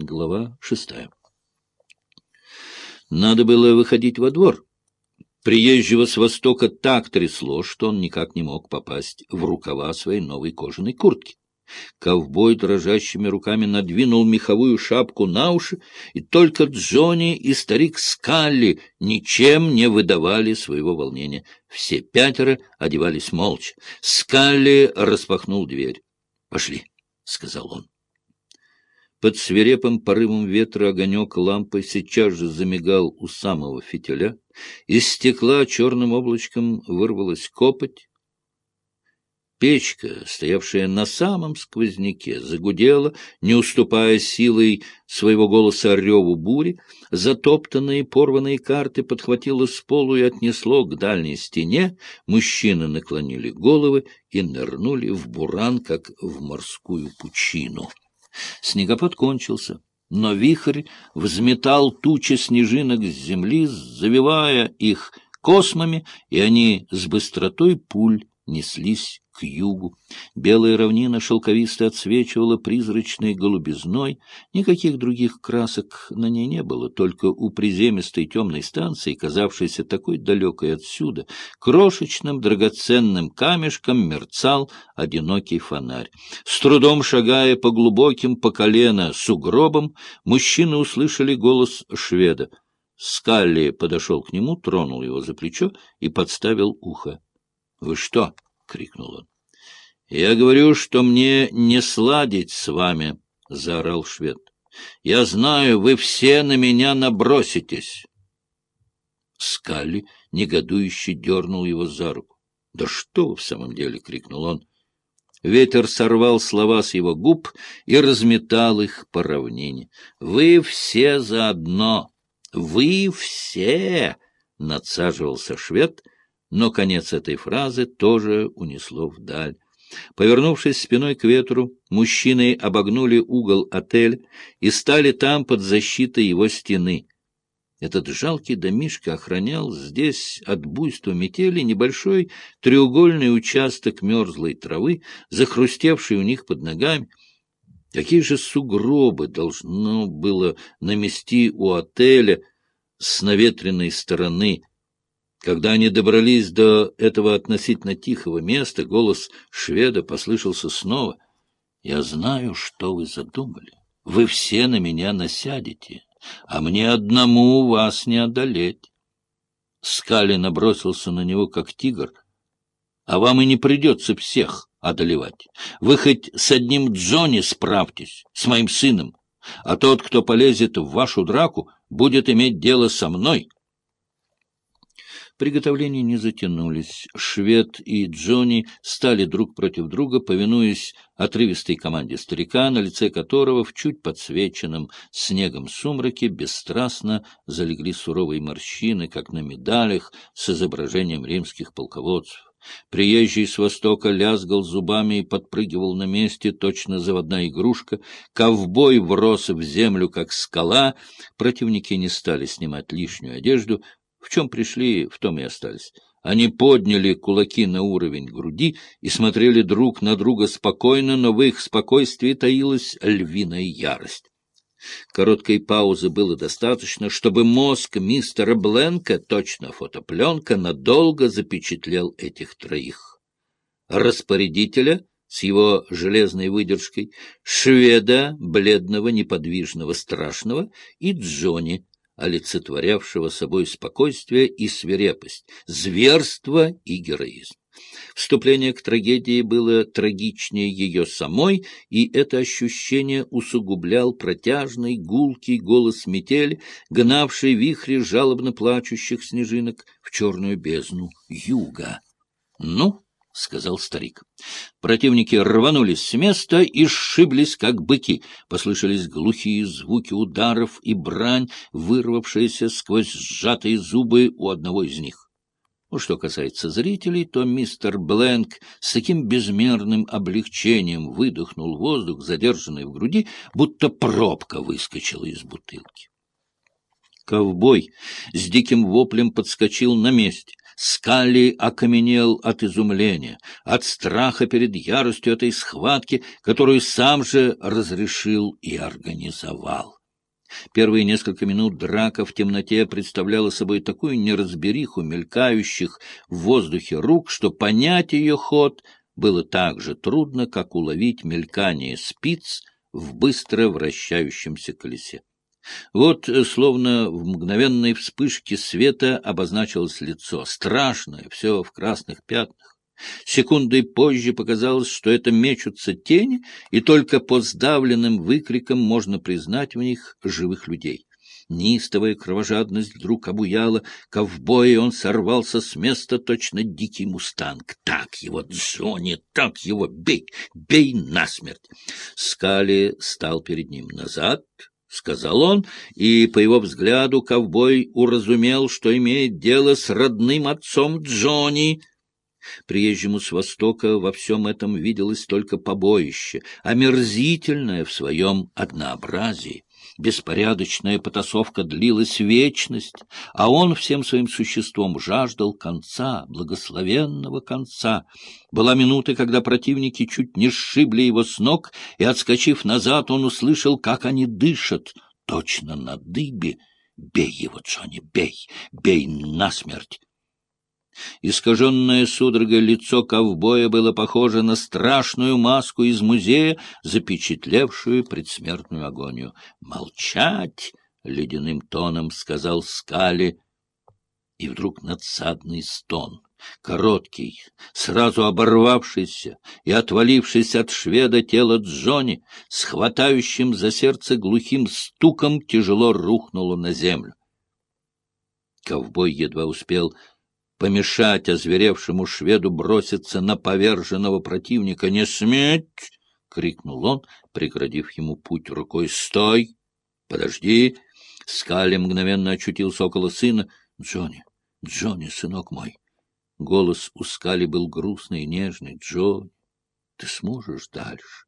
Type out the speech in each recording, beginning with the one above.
Глава шестая. Надо было выходить во двор. Приезжего с востока так трясло, что он никак не мог попасть в рукава своей новой кожаной куртки. Ковбой дрожащими руками надвинул меховую шапку на уши, и только Джонни и старик Скалли ничем не выдавали своего волнения. Все пятеро одевались молча. Скалли распахнул дверь. — Пошли, — сказал он. Под свирепым порывом ветра огонек лампы сейчас же замигал у самого фитиля. Из стекла черным облачком вырвалась копоть. Печка, стоявшая на самом сквозняке, загудела, не уступая силой своего голоса реву бури. Затоптанные порванные карты подхватило с полу и отнесло к дальней стене. Мужчины наклонили головы и нырнули в буран, как в морскую пучину. Снегопад кончился, но вихрь взметал тучи снежинок с земли, завивая их космами, и они с быстротой пуль неслись к югу. Белая равнина шелковисто отсвечивала призрачной голубизной. Никаких других красок на ней не было, только у приземистой темной станции, казавшейся такой далекой отсюда, крошечным драгоценным камешком мерцал одинокий фонарь. С трудом шагая по глубоким по колено сугробам, мужчины услышали голос шведа. Скалли подошел к нему, тронул его за плечо и подставил ухо. — Вы что? — крикнул он. — Я говорю, что мне не сладить с вами, — заорал швед. — Я знаю, вы все на меня наброситесь. Скалли негодующе дернул его за руку. — Да что в самом деле? — крикнул он. Ветер сорвал слова с его губ и разметал их по равнине. — Вы все заодно! Вы все! — надсаживался швед — но конец этой фразы тоже унесло вдаль. Повернувшись спиной к ветру, мужчины обогнули угол отель и стали там под защитой его стены. Этот жалкий домишко охранял здесь от буйства метели небольшой треугольный участок мерзлой травы, захрустевший у них под ногами. Какие же сугробы должно было намести у отеля с наветренной стороны, когда они добрались до этого относительно тихого места, голос шведа послышался снова. — Я знаю, что вы задумали. Вы все на меня насядете, а мне одному вас не одолеть. Скали набросился на него, как тигр. А вам и не придется всех одолевать. Вы хоть с одним Джонни справьтесь, с моим сыном, а тот, кто полезет в вашу драку, будет иметь дело со мной. Приготовления не затянулись. Швед и Джонни стали друг против друга, повинуясь отрывистой команде старика, на лице которого в чуть подсвеченном снегом сумраке бесстрастно залегли суровые морщины, как на медалях с изображением римских полководцев. Приезжий с востока лязгал зубами и подпрыгивал на месте, точно заводная игрушка. Ковбой врос в землю, как скала. Противники не стали снимать лишнюю одежду, в чем пришли, в том и остались. Они подняли кулаки на уровень груди и смотрели друг на друга спокойно, но в их спокойствии таилась львиная ярость. Короткой паузы было достаточно, чтобы мозг мистера Бленка, точно фотопленка, надолго запечатлел этих троих. Распорядителя с его железной выдержкой, шведа, бледного, неподвижного, страшного, и Джонни, олицетворявшего собой спокойствие и свирепость, зверство и героизм. Вступление к трагедии было трагичнее ее самой, и это ощущение усугублял протяжный, гулкий голос метели, гнавший вихри жалобно плачущих снежинок в черную бездну юга. «Ну?» — сказал старик. Противники рванулись с места и сшиблись, как быки. Послышались глухие звуки ударов и брань, вырвавшиеся сквозь сжатые зубы у одного из них. Ну, что касается зрителей, то мистер Бленк с таким безмерным облегчением выдохнул воздух, задержанный в груди, будто пробка выскочила из бутылки. Ковбой с диким воплем подскочил на месте. Скалли окаменел от изумления, от страха перед яростью этой схватки, которую сам же разрешил и организовал. Первые несколько минут драка в темноте представляла собой такую неразбериху мелькающих в воздухе рук, что понять ее ход было так же трудно, как уловить мелькание спиц в быстро вращающемся колесе. Вот, э, словно в мгновенной вспышке света обозначилось лицо, страшное, все в красных пятнах. Секундой позже показалось, что это мечутся тени, и только по сдавленным выкрикам можно признать в них живых людей. Нистовая кровожадность вдруг обуяла ковбоя, он сорвался с места точно дикий мустанг. «Так его, Джонни, так его, бей, бей насмерть!» Скали стал перед ним назад, — сказал он, и по его взгляду ковбой уразумел, что имеет дело с родным отцом Джонни. Приезжему с Востока во всем этом виделось только побоище, омерзительное в своем однообразии. Беспорядочная потасовка длилась вечность, а он всем своим существом жаждал конца, благословенного конца. Была минута, когда противники чуть не сшибли его с ног, и, отскочив назад, он услышал, как они дышат, точно на дыбе. «Бей его, Джонни, бей! Бей насмерть!» Искаженное судорогой лицо ковбоя было похоже на страшную маску из музея, запечатлевшую предсмертную агонию. «Молчать!» — ледяным тоном сказал Скали. И вдруг надсадный стон, короткий, сразу оборвавшийся и отвалившийся от шведа тело Джонни, с хватающим за сердце глухим стуком тяжело рухнуло на землю. Ковбой едва успел помешать озверевшему шведу броситься на поверженного противника. «Не сметь!» — крикнул он, преградив ему путь рукой. «Стой! Подожди!» Скали мгновенно очутился около сына. «Джонни! Джонни, сынок мой!» Голос у Скали был грустный и нежный. «Джонни, ты сможешь дальше?»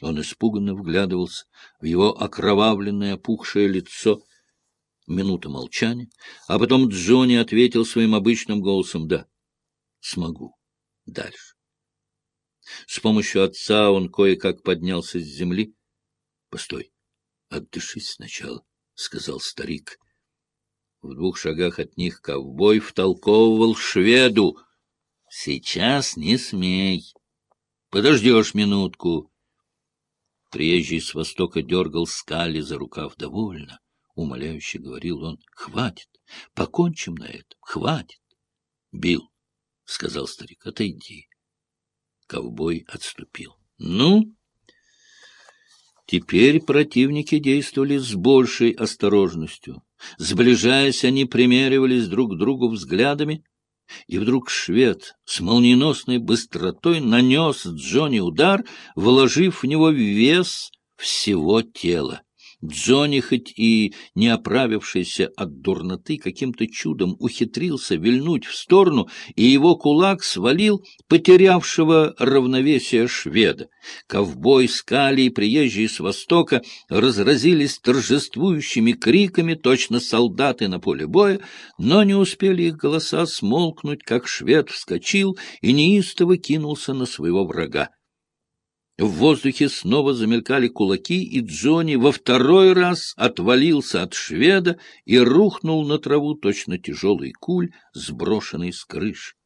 Он испуганно вглядывался в его окровавленное, опухшее лицо — Минута молчания, а потом Джонни ответил своим обычным голосом «Да, смогу. Дальше». С помощью отца он кое-как поднялся с земли. — Постой, отдышись сначала, — сказал старик. В двух шагах от них ковбой втолковывал шведу. — Сейчас не смей. Подождешь минутку. Приезжий с востока дергал скали за рукав довольно умоляюще говорил он, — хватит, покончим на этом, хватит. — Бил, — сказал старик, — отойди. Ковбой отступил. — Ну? Теперь противники действовали с большей осторожностью. Сближаясь, они примеривались друг к другу взглядами, и вдруг швед с молниеносной быстротой нанес Джонни удар, вложив в него вес всего тела. Джонни, хоть и не оправившийся от дурноты, каким-то чудом ухитрился вильнуть в сторону, и его кулак свалил потерявшего равновесие шведа. Ковбой, скали и приезжие с востока разразились торжествующими криками, точно солдаты на поле боя, но не успели их голоса смолкнуть, как швед вскочил и неистово кинулся на своего врага. В воздухе снова замелькали кулаки, и Джонни во второй раз отвалился от шведа и рухнул на траву точно тяжелый куль, сброшенный с крыши.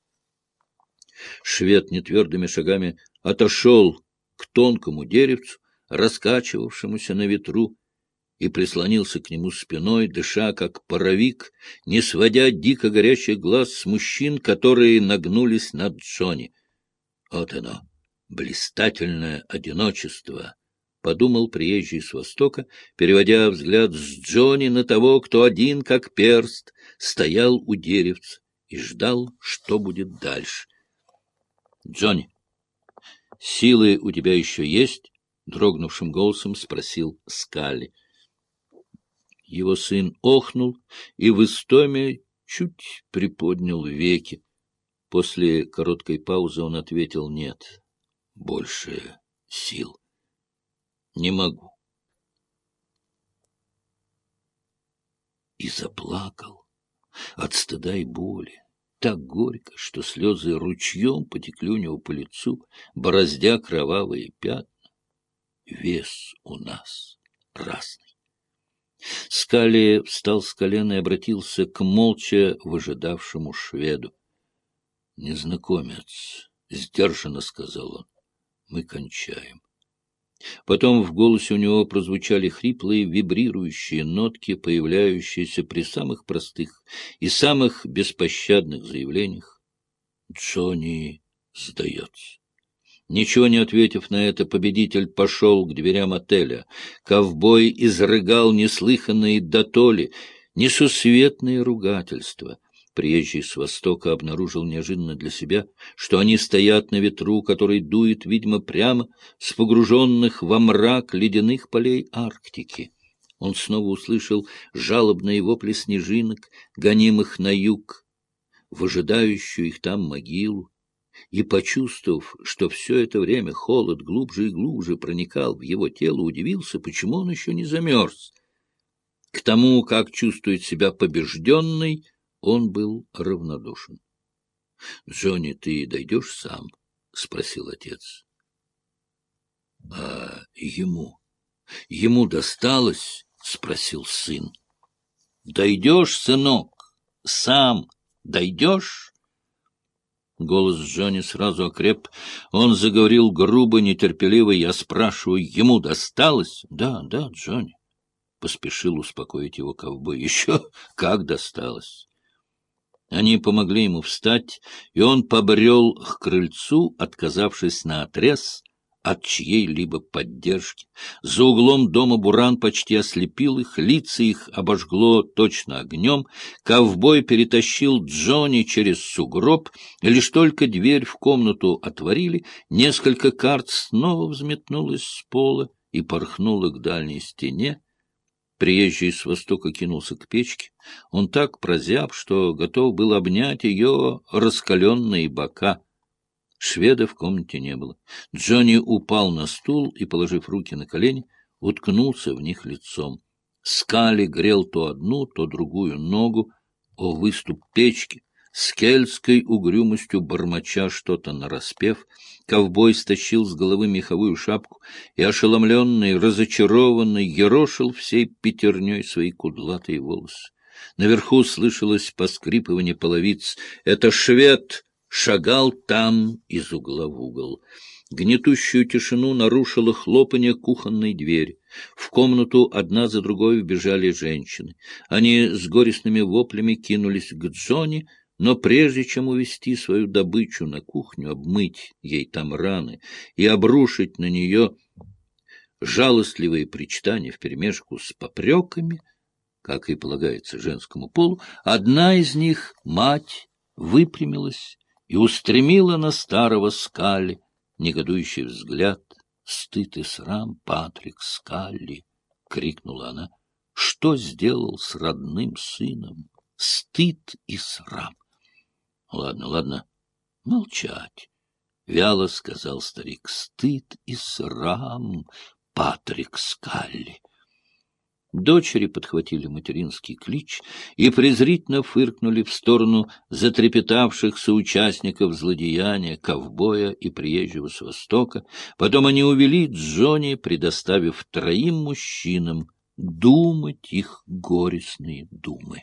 Швед нетвердыми шагами отошел к тонкому деревцу, раскачивавшемуся на ветру, и прислонился к нему спиной, дыша как паровик, не сводя дико горящих глаз с мужчин, которые нагнулись над Джонни. Вот оно! Блистательное одиночество, — подумал приезжий с Востока, переводя взгляд с Джонни на того, кто один, как перст, стоял у деревца и ждал, что будет дальше. — Джонни, силы у тебя еще есть? — дрогнувшим голосом спросил Скали. Его сын охнул и в истоме чуть приподнял веки. После короткой паузы он ответил «нет» больше сил. Не могу. И заплакал от стыда и боли. так горько, что слезы ручьем потекли у него по лицу, бороздя кровавые пятна. Вес у нас разный. Скали встал с колена и обратился к молча выжидавшему шведу. — Незнакомец, — сдержанно сказал он, — мы кончаем. Потом в голосе у него прозвучали хриплые, вибрирующие нотки, появляющиеся при самых простых и самых беспощадных заявлениях. Джонни сдается. Ничего не ответив на это, победитель пошел к дверям отеля. Ковбой изрыгал неслыханные дотоли, несусветные ругательства — Приезжий с востока обнаружил неожиданно для себя, что они стоят на ветру, который дует, видимо, прямо с погруженных во мрак ледяных полей Арктики. Он снова услышал жалобные вопли снежинок, гонимых на юг, в ожидающую их там могилу, и, почувствовав, что все это время холод глубже и глубже проникал в его тело, удивился, почему он еще не замерз. К тому, как чувствует себя побежденный, он был равнодушен. — Джонни, ты дойдешь сам? — спросил отец. — А ему? Ему досталось? — спросил сын. — Дойдешь, сынок? Сам дойдешь? Голос Джонни сразу окреп. Он заговорил грубо, нетерпеливо. Я спрашиваю, ему досталось? — Да, да, Джонни. Поспешил успокоить его ковбой. — Еще как досталось. Они помогли ему встать, и он побрел к крыльцу, отказавшись наотрез от чьей-либо поддержки. За углом дома Буран почти ослепил их, лица их обожгло точно огнем. Ковбой перетащил Джонни через сугроб, лишь только дверь в комнату отворили, несколько карт снова взметнулось с пола и порхнуло к дальней стене. Приезжий с востока кинулся к печке. Он так прозяб, что готов был обнять ее раскаленные бока. Шведа в комнате не было. Джонни упал на стул и, положив руки на колени, уткнулся в них лицом. Скали грел то одну, то другую ногу о выступ печки, с кельтской угрюмостью бормоча что-то нараспев, ковбой стащил с головы меховую шапку и, ошеломленный, разочарованный, ерошил всей пятерней свои кудлатые волосы. Наверху слышалось поскрипывание половиц. «Это швед!» шагал там из угла в угол. Гнетущую тишину нарушило хлопанье кухонной двери. В комнату одна за другой вбежали женщины. Они с горестными воплями кинулись к Джонни, но прежде чем увести свою добычу на кухню, обмыть ей там раны и обрушить на нее жалостливые причитания вперемешку с попреками, как и полагается женскому полу, одна из них, мать, выпрямилась и устремила на старого Скалли негодующий взгляд. «Стыд и срам, Патрик Скалли!» — крикнула она. «Что сделал с родным сыном? Стыд и срам!» — Ладно, ладно, молчать, — вяло сказал старик. — Стыд и срам, Патрик Скалли. Дочери подхватили материнский клич и презрительно фыркнули в сторону затрепетавших соучастников злодеяния, ковбоя и приезжего с Востока. Потом они увели Джонни, предоставив троим мужчинам думать их горестные думы.